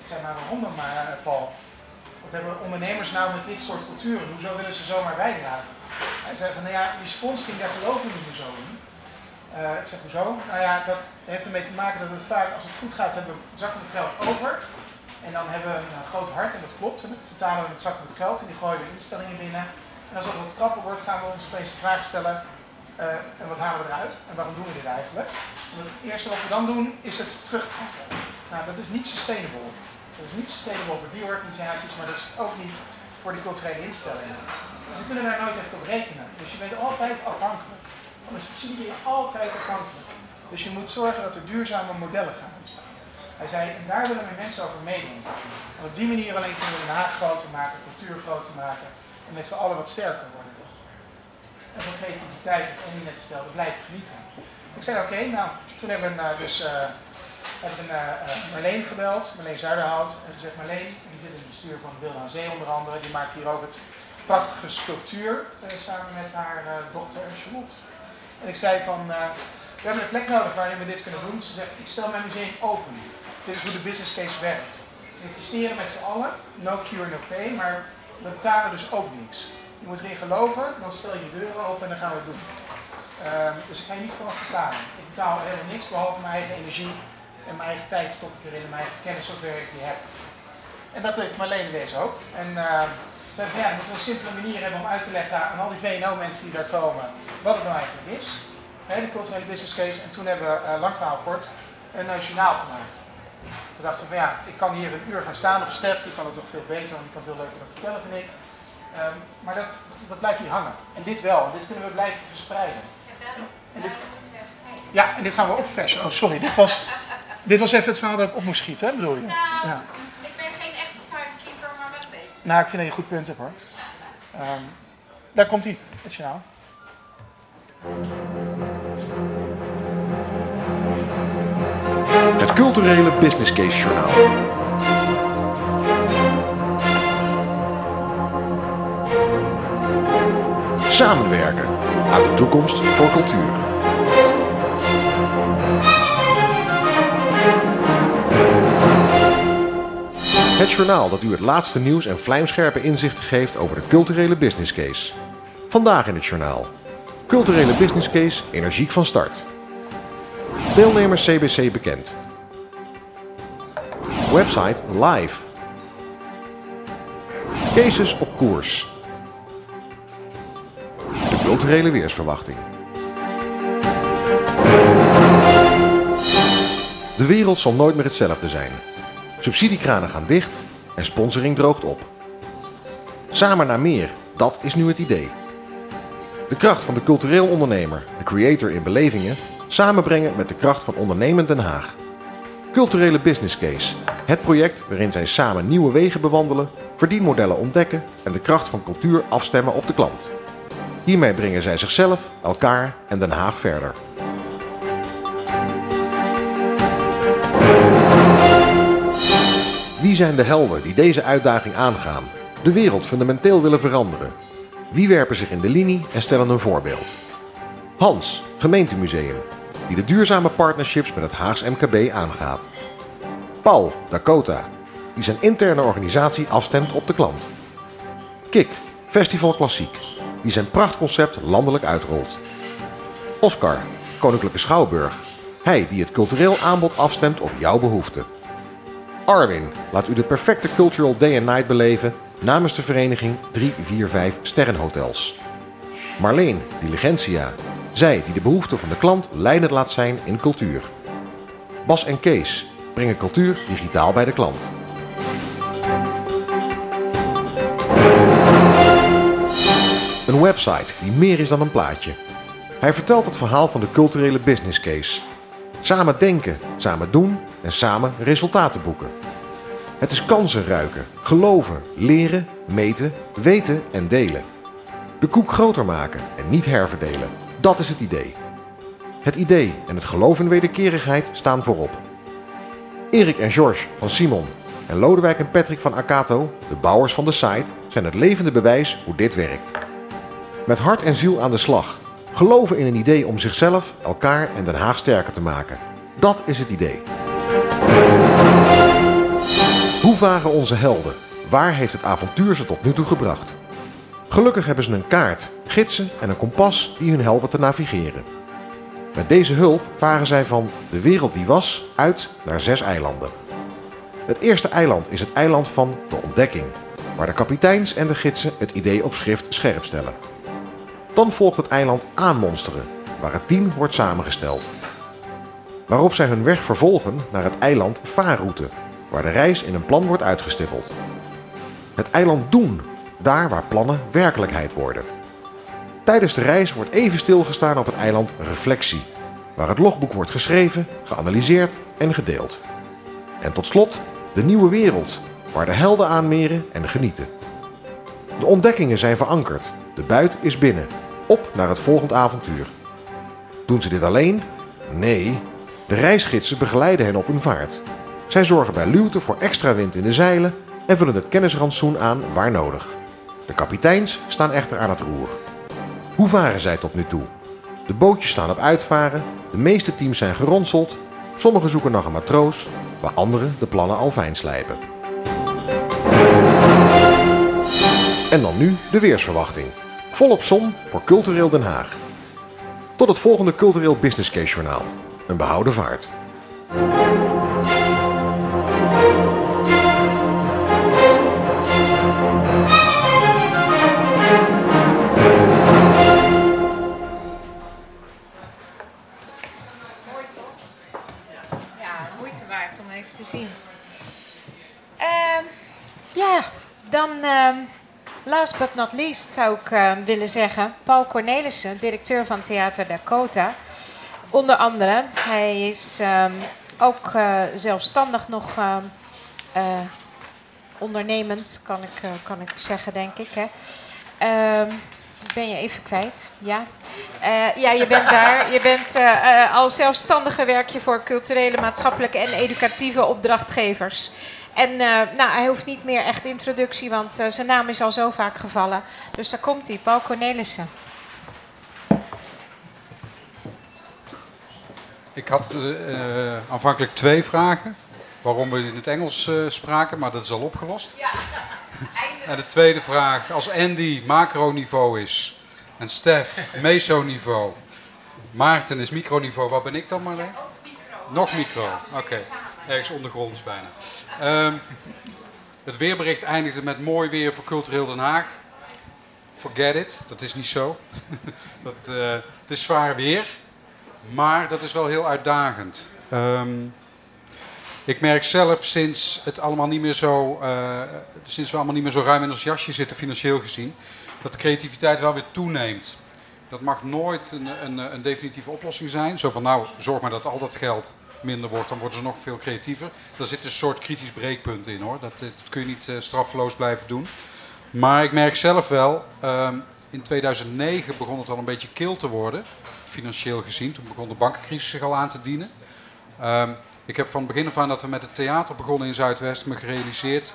Ik zei, maar waarom dan maar, eh, Paul? Wat hebben ondernemers nou met dit soort culturen? Hoezo willen ze zomaar bijdragen? Hij zei van, nou ja, die sponsoring, daar geloven we niet meer zo in. Eh, ik zeg, hoezo? Nou ja, dat heeft ermee te maken dat het vaak, als het goed gaat, hebben we zakken geld over. En dan hebben we een eh, groot hart en dat klopt. En dat vertalen we met zakken met geld en die gooien we instellingen binnen. En als het wat krapper wordt, gaan we ons opeens de vraag stellen, eh, en wat halen we eruit? En waarom doen we dit eigenlijk? En het eerste wat we dan doen, is het terugtrekken. Nou, dat is niet sustainable. Dat is niet sustainable voor die organisaties, maar dat is ook niet voor die culturele instellingen. Ze kunnen daar nooit echt op rekenen. Dus je bent altijd afhankelijk. Van een subsidie ben je altijd afhankelijk. Dus je moet zorgen dat er duurzame modellen gaan ontstaan. Hij zei, en daar willen we mensen over meedenken. En op die manier alleen kunnen we Den Haag groter maken, cultuur groter maken en met z'n allen wat sterker worden. En van creativiteit, wat Annie net vertelde, blijven genieten. Ik zei, oké, nou, toen hebben we eh, dus heb ik een, eh, eh, Marleen gebeld, Marleen Zuiderhout, en gezegd, Marleen, die zit in het bestuur van Beelden aan Zee onder andere, die maakt hier ook het prachtige sculptuur samen met haar dochter Charlotte. En ik zei van, we hebben een plek nodig waarin we dit kunnen doen. Ze zegt, ik stel mijn museum open. Dit is hoe de business case werkt. We investeren met z'n allen, no cure, no pay, maar we betalen dus ook niks. Je moet erin geloven, dan stel je deuren open en dan gaan we het doen. Ehm, dus ik ga je niet vanaf betalen. Ik betaal helemaal niks, behalve mijn eigen energie en mijn eigen tijd stop ik erin en mijn eigen kennis of werk die heb. En dat heeft Marlene deze ook. En uh, ze zei van ja, we moeten een simpele manier hebben om uit te leggen aan al die VNO-mensen die daar komen, wat het nou eigenlijk is. De culturele business case. En toen hebben we, uh, lang verhaal kort, een journaal gemaakt. Toen dachten we van ja, ik kan hier een uur gaan staan, of Stef, die kan het nog veel beter, want die kan veel leuker vertellen, vind ik. Um, maar dat, dat, dat, blijft hier hangen. En dit wel, en dit kunnen we blijven verspreiden. En dit, ja, en dit gaan we opfreshen. Oh, sorry, dit was, dit was even het verhaal dat ik op moest schieten, hè, bedoel je? Nou, Ja. ik ben geen echte timekeeper, maar wel een beetje. Nou, ik vind dat je een goed punt hebt hoor. Um, daar komt hij, het journaal. Culturele Business Case Journaal. Samenwerken aan de toekomst voor cultuur. Het journaal dat u het laatste nieuws en vlijmscherpe inzichten geeft over de culturele business case. Vandaag in het journaal. Culturele business case energiek van start. Deelnemers CBC bekend. Website live. Cases op koers. De culturele weersverwachting. De wereld zal nooit meer hetzelfde zijn. Subsidiekranen gaan dicht en sponsoring droogt op. Samen naar meer, dat is nu het idee. De kracht van de cultureel ondernemer, de creator in belevingen, samenbrengen met de kracht van ondernemend Den Haag. Culturele business case. Het project waarin zij samen nieuwe wegen bewandelen, verdienmodellen ontdekken en de kracht van cultuur afstemmen op de klant. Hiermee brengen zij zichzelf, elkaar en Den Haag verder. Wie zijn de helden die deze uitdaging aangaan, de wereld fundamenteel willen veranderen? Wie werpen zich in de linie en stellen een voorbeeld? Hans, gemeentemuseum, die de duurzame partnerships met het Haags MKB aangaat. Paul, Dakota, die zijn interne organisatie afstemt op de klant. Kik, Festival Klassiek, die zijn prachtconcept landelijk uitrolt. Oscar, Koninklijke Schouwburg, hij die het cultureel aanbod afstemt op jouw behoeften. Arwin laat u de perfecte cultural day and night beleven namens de vereniging 345 Sterrenhotels. Marleen, Diligentia, zij die de behoeften van de klant leidend laat zijn in cultuur. Bas en Kees brengen cultuur digitaal bij de klant. Een website die meer is dan een plaatje. Hij vertelt het verhaal van de culturele business case. Samen denken, samen doen en samen resultaten boeken. Het is kansen ruiken, geloven, leren, meten, weten en delen. De koek groter maken en niet herverdelen. Dat is het idee. Het idee en het geloof in wederkerigheid staan voorop. Erik en George van Simon en Lodewijk en Patrick van Akato, de bouwers van de site, zijn het levende bewijs hoe dit werkt. Met hart en ziel aan de slag. Geloven in een idee om zichzelf, elkaar en Den Haag sterker te maken. Dat is het idee. Hoe varen onze helden? Waar heeft het avontuur ze tot nu toe gebracht? Gelukkig hebben ze een kaart, gidsen en een kompas die hun helpen te navigeren. Met deze hulp varen zij van de wereld die was uit naar zes eilanden. Het eerste eiland is het eiland van de ontdekking, waar de kapiteins en de gidsen het idee op schrift scherp stellen. Dan volgt het eiland aanmonsteren, waar het team wordt samengesteld. Waarop zij hun weg vervolgen naar het eiland vaarroute, waar de reis in een plan wordt uitgestippeld. Het eiland doen, daar waar plannen werkelijkheid worden. Tijdens de reis wordt even stilgestaan op het eiland reflectie, waar het logboek wordt geschreven, geanalyseerd en gedeeld. En tot slot de nieuwe wereld, waar de helden aanmeren en genieten. De ontdekkingen zijn verankerd, de buit is binnen, op naar het volgend avontuur. Doen ze dit alleen? Nee, de reisgidsen begeleiden hen op hun vaart. Zij zorgen bij luwte voor extra wind in de zeilen en vullen het kennisrantsoen aan waar nodig. De kapiteins staan echter aan het roer. Hoe varen zij tot nu toe? De bootjes staan op uitvaren, de meeste teams zijn geronseld, sommigen zoeken nog een matroos, waar anderen de plannen al fijn slijpen. En dan nu de weersverwachting. Volop zon voor Cultureel Den Haag. Tot het volgende Cultureel Business Case Journaal. Een behouden vaart. Dan ehm, last but not least zou ik ehm, willen zeggen... Paul Cornelissen, directeur van Theater Dakota. Onder andere, hij is ehm, ook eh, zelfstandig nog eh, ondernemend, kan ik, eh, kan ik zeggen, denk ik. Hè. Ben je even kwijt? Ja. Ja, je bent daar. Je bent als zelfstandige werk je voor culturele, maatschappelijke en educatieve opdrachtgevers. En eh, nou, hij hoeft niet meer echt introductie, want eh, zijn naam is al zo vaak gevallen. Dus daar komt hij, Paul Cornelissen. Ik had eh, aanvankelijk twee vragen. Waarom we in het Engels spraken, maar dat is al opgelost. en de tweede vraag, als Andy macroniveau is en Stef mesoniveau, Maarten is microniveau, wat ben ik dan maar? Nog micro, oké. Ergens ondergronds bijna. Ehm, het weerbericht eindigde met mooi weer voor cultureel Den Haag. Forget it, dat is niet zo. dat, eh, het is zwaar weer, maar dat is wel heel uitdagend. Ehm, ik merk zelf sinds het allemaal niet meer zo, eh, sinds we allemaal niet meer zo ruim in ons jasje zitten, financieel gezien, dat de creativiteit wel weer toeneemt. Dat mag nooit een, een, een definitieve oplossing zijn. Zo van nou, zorg maar dat al dat geld minder wordt, dan worden ze nog veel creatiever. Daar zit een soort kritisch breekpunt in hoor. Dat, dat kun je niet uh, straffeloos blijven doen. Maar ik merk zelf wel, ehm, in 2009 begon het al een beetje kil te worden, financieel gezien. Toen begon de bankencrisis zich al aan te dienen. Um, ik heb van begin af aan dat we met het theater begonnen in Zuidwest me gerealiseerd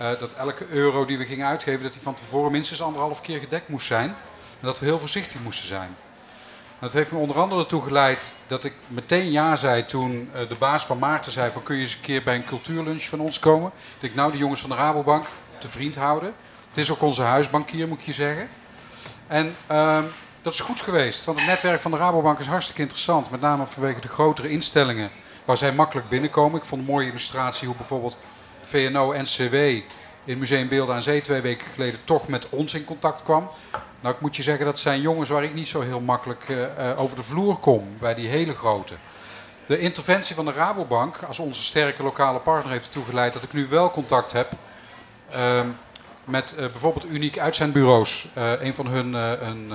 uh, dat elke euro die we gingen uitgeven, dat die van tevoren minstens anderhalf keer gedekt moest zijn. En dat we heel voorzichtig moesten zijn. Dat heeft me onder andere ertoe geleid dat ik meteen ja zei toen uh, de baas van Maarten zei van kun je eens een keer bij een cultuurlunch van ons komen. Dat ik nou de jongens van de Rabobank te vriend houden. Het is ook onze huisbankier moet je zeggen. En uh, dat is goed geweest, want het netwerk van de Rabobank is hartstikke interessant. Met name vanwege de grotere instellingen waar zij makkelijk binnenkomen. Ik vond een mooie illustratie hoe bijvoorbeeld VNO-NCW in Museum Beelden aan Zee twee weken geleden toch met ons in contact kwam. Nou, ik moet je zeggen, dat zijn jongens waar ik niet zo heel makkelijk uh, uh, over de vloer kom, bij die hele grote. De interventie van de Rabobank als onze sterke lokale partner heeft ertoe geleid dat ik nu wel contact heb uh, met bijvoorbeeld uniek uitzendbureaus. een van hun een,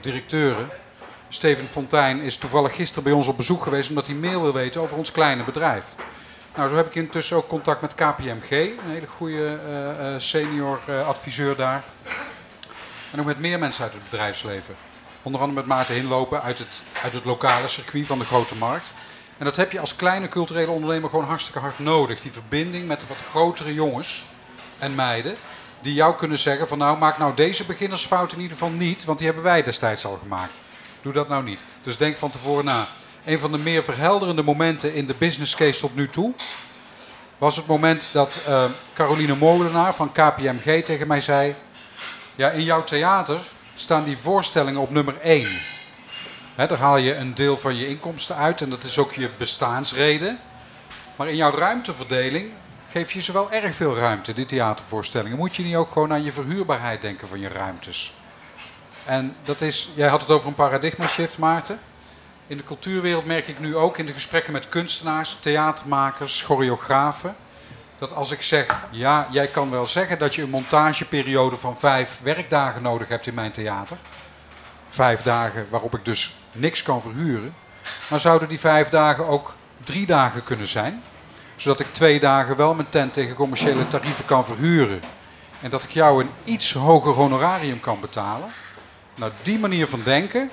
directeuren, Steven Fontijn, is toevallig gisteren bij ons op bezoek geweest omdat hij meer wil weten over ons kleine bedrijf. Nou, zo heb ik intussen ook contact met KPMG, een hele goede uh, senior uh, adviseur daar. En ook met meer mensen uit het bedrijfsleven. Onder andere met Maarten Hinlopen uit het, uit het lokale circuit van de grote markt. En dat heb je als kleine culturele ondernemer gewoon hartstikke hard nodig. Die verbinding met wat grotere jongens en meiden. Die jou kunnen zeggen van nou maak nou deze beginnersfout in ieder geval niet. Want die hebben wij destijds al gemaakt. Doe dat nou niet. Dus denk van tevoren na een van de meer verhelderende momenten in de business case tot nu toe was het moment dat uh, Caroline Molenaar van KPMG tegen mij zei: Ja, in jouw theater staan die voorstellingen op nummer 1. He, daar haal je een deel van je inkomsten uit en dat is ook je bestaansreden. Maar in jouw ruimteverdeling geef je ze wel erg veel ruimte, die theatervoorstellingen. Moet je niet ook gewoon aan je verhuurbaarheid denken van je ruimtes? En dat is, jij had het over een paradigma shift, Maarten. In de cultuurwereld merk ik nu ook in de gesprekken met kunstenaars, theatermakers, choreografen. Dat als ik zeg, ja, jij kan wel zeggen dat je een montageperiode van vijf werkdagen nodig hebt in mijn theater. Vijf dagen waarop ik dus niks kan verhuren. Maar zouden die vijf dagen ook drie dagen kunnen zijn? Zodat ik twee dagen wel mijn tent tegen commerciële tarieven kan verhuren. En dat ik jou een iets hoger honorarium kan betalen. Nou, die manier van denken,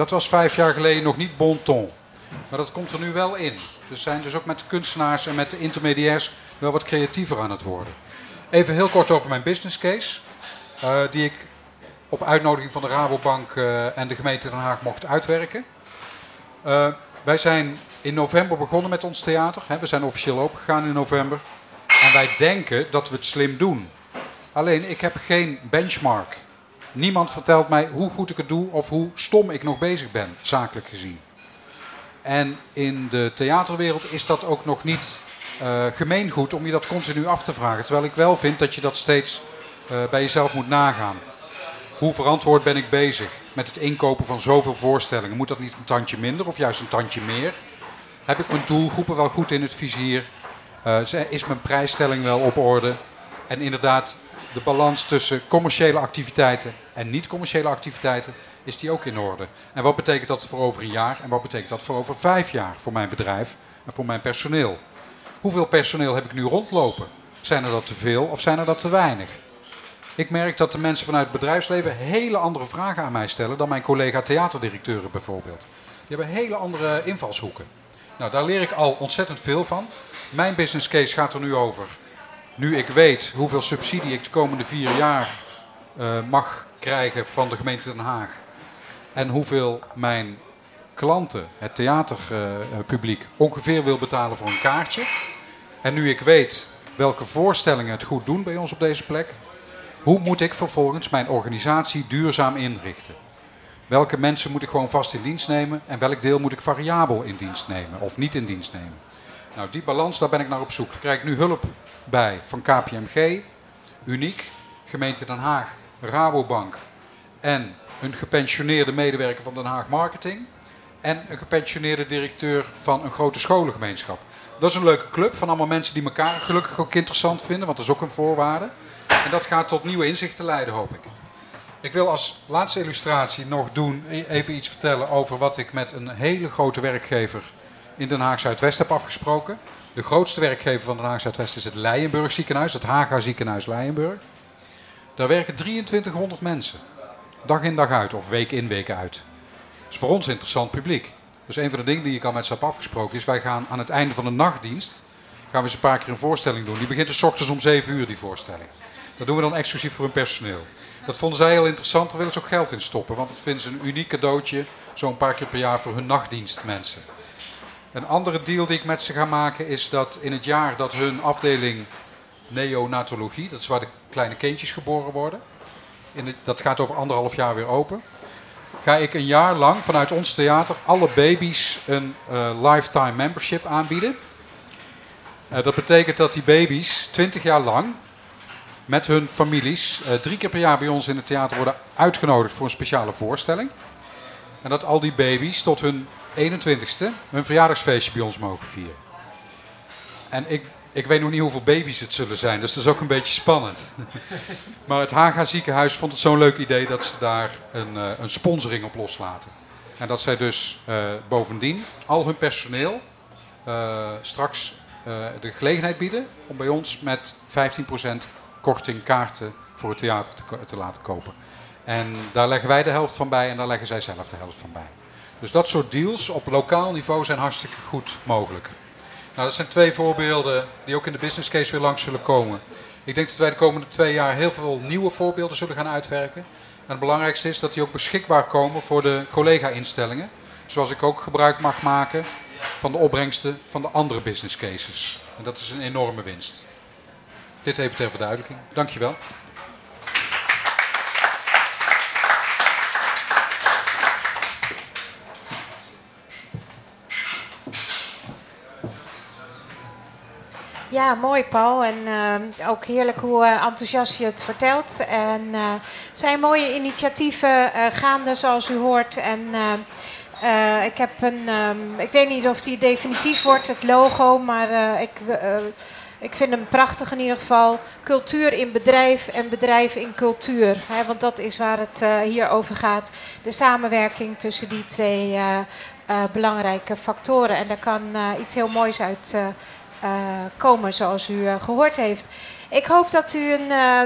dat was vijf jaar geleden nog niet bon ton. Maar dat komt er nu wel in. We zijn dus ook met de kunstenaars en met de intermediairs wel wat creatiever aan het worden. Even heel kort over mijn business case. Uh, die ik op uitnodiging van de Rabobank uh, en de gemeente Den Haag mocht uitwerken. Uh, wij zijn in november begonnen met ons theater. Hè, we zijn officieel opengegaan in november. En wij denken dat we het slim doen. Alleen ik heb geen benchmark. Niemand vertelt mij hoe goed ik het doe of hoe stom ik nog bezig ben, zakelijk gezien. En in de theaterwereld is dat ook nog niet uh, gemeengoed om je dat continu af te vragen. Terwijl ik wel vind dat je dat steeds uh, bij jezelf moet nagaan. Hoe verantwoord ben ik bezig met het inkopen van zoveel voorstellingen? Moet dat niet een tandje minder of juist een tandje meer? Heb ik mijn doelgroepen wel goed in het vizier? Uh, is mijn prijsstelling wel op orde? En inderdaad, de balans tussen commerciële activiteiten en niet-commerciële activiteiten, is die ook in orde. En wat betekent dat voor over een jaar en wat betekent dat voor over vijf jaar voor mijn bedrijf en voor mijn personeel? Hoeveel personeel heb ik nu rondlopen? Zijn er dat te veel of zijn er dat te weinig? Ik merk dat de mensen vanuit het bedrijfsleven hele andere vragen aan mij stellen dan mijn collega theaterdirecteuren bijvoorbeeld. Die hebben hele andere invalshoeken. Nou, daar leer ik al ontzettend veel van. Mijn business case gaat er nu over nu ik weet hoeveel subsidie ik de komende vier jaar uh, mag krijgen van de gemeente Den Haag. En hoeveel mijn klanten, het theaterpubliek, ongeveer wil betalen voor een kaartje. En nu ik weet welke voorstellingen het goed doen bij ons op deze plek. Hoe moet ik vervolgens mijn organisatie duurzaam inrichten? Welke mensen moet ik gewoon vast in dienst nemen en welk deel moet ik variabel in dienst nemen of niet in dienst nemen? Nou, die balans, daar ben ik naar op zoek. Daar krijg ik nu hulp bij van KPMG, Uniek, gemeente Den Haag, Rabobank en een gepensioneerde medewerker van Den Haag Marketing en een gepensioneerde directeur van een grote scholengemeenschap. Dat is een leuke club van allemaal mensen die elkaar gelukkig ook interessant vinden, want dat is ook een voorwaarde. En dat gaat tot nieuwe inzichten leiden, hoop ik. Ik wil als laatste illustratie nog doen, even iets vertellen over wat ik met een hele grote werkgever in Den Haag Zuidwest heb afgesproken. De grootste werkgever van Den Haag Zuidwest is het Leijenburg ziekenhuis, het Haga ziekenhuis Leijenburg. Daar werken 2300 mensen. Dag in dag uit, of week in week uit. Dat is voor ons interessant publiek. Dus een van de dingen die ik al met ze heb afgesproken is, wij gaan aan het einde van de nachtdienst, gaan we eens een paar keer een voorstelling doen. Die begint dus ochtends om 7 uur, die voorstelling. Dat doen we dan exclusief voor hun personeel. Dat vonden zij heel interessant, daar willen ze ook geld in stoppen. Want dat vinden ze een uniek cadeautje, zo'n paar keer per jaar voor hun nachtdienstmensen. Een andere deal die ik met ze ga maken is dat in het jaar dat hun afdeling neonatologie, dat is waar de kleine kindjes geboren worden, in dat gaat over anderhalf jaar weer open, ga ik een jaar lang vanuit ons theater alle baby's een uh, lifetime membership aanbieden. Uh, dat betekent dat die baby's 20 jaar lang met hun families uh, drie keer per jaar bij ons in het theater worden uitgenodigd voor een speciale voorstelling. En dat al die baby's tot hun 21ste hun verjaardagsfeestje bij ons mogen vieren. En ik, ik weet nog niet hoeveel baby's het zullen zijn, dus dat is ook een beetje spannend. maar het Haga ziekenhuis vond het zo'n leuk idee dat ze daar een, uh, een sponsoring op loslaten. En dat zij dus uh, bovendien al hun personeel uh, straks de gelegenheid bieden om bij ons met 15% korting kaarten voor het theater te, te laten kopen. En daar leggen wij de helft van bij en daar leggen zij zelf de helft van bij. Dus dat soort deals op lokaal niveau zijn hartstikke goed mogelijk. Nou, dat zijn twee voorbeelden die ook in de business case weer langs zullen komen. Ik denk dat wij de komende twee jaar heel veel nieuwe voorbeelden zullen gaan uitwerken. En het belangrijkste is dat die ook beschikbaar komen voor de collega-instellingen. Zoals ik ook gebruik mag maken van de opbrengsten van de andere business cases. En dat is een enorme winst. Dit even ter verduidelijking. Dankjewel. Ja, mooi Paul. En uh, ook heerlijk hoe uh, enthousiast je het vertelt. En uh, zijn mooie initiatieven gaande, zoals u hoort. En ik heb een, um, ik weet niet of die definitief wordt, het logo, maar ik, ik vind hem prachtig in ieder geval. Cultuur in bedrijf en bedrijf in cultuur. Hè, want dat is waar het hier over gaat. De samenwerking tussen die twee belangrijke factoren. En daar kan iets heel moois uit komen, zoals u uh, gehoord heeft. Ik hoop dat u een uh,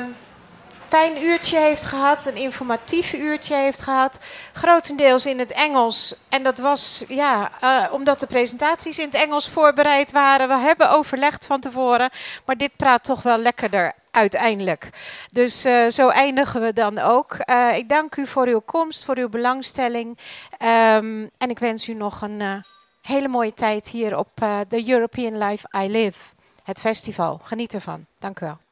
fijn uurtje heeft gehad, een informatief uurtje heeft gehad. Grotendeels in het Engels. En dat was ja, omdat de presentaties in het Engels voorbereid waren. We hebben overlegd van tevoren, maar dit praat toch wel lekkerder uiteindelijk. Dus zo eindigen we dan ook. ik dank u voor uw komst, voor uw belangstelling. Um, en ik wens u nog een hele mooie tijd hier op uh, The European Life I Live, het festival. Geniet ervan. Dank u wel.